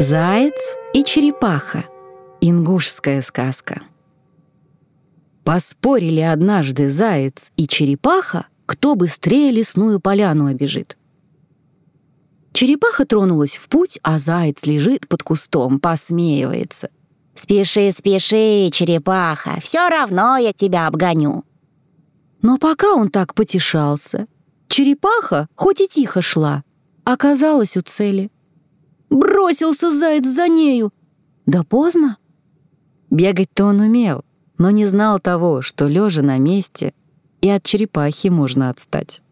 Заяц и черепаха. Ингушская сказка. Поспорили однажды заяц и черепаха, кто быстрее лесную поляну обежит. Черепаха тронулась в путь, а заяц лежит под кустом, посмеивается. «Спеши, спеши, черепаха, все равно я тебя обгоню». Но пока он так потешался, черепаха, хоть и тихо шла, оказалась у цели — Бросился заяц за нею. Да поздно. Бегать-то он умел, но не знал того, что, лежа на месте, и от черепахи можно отстать.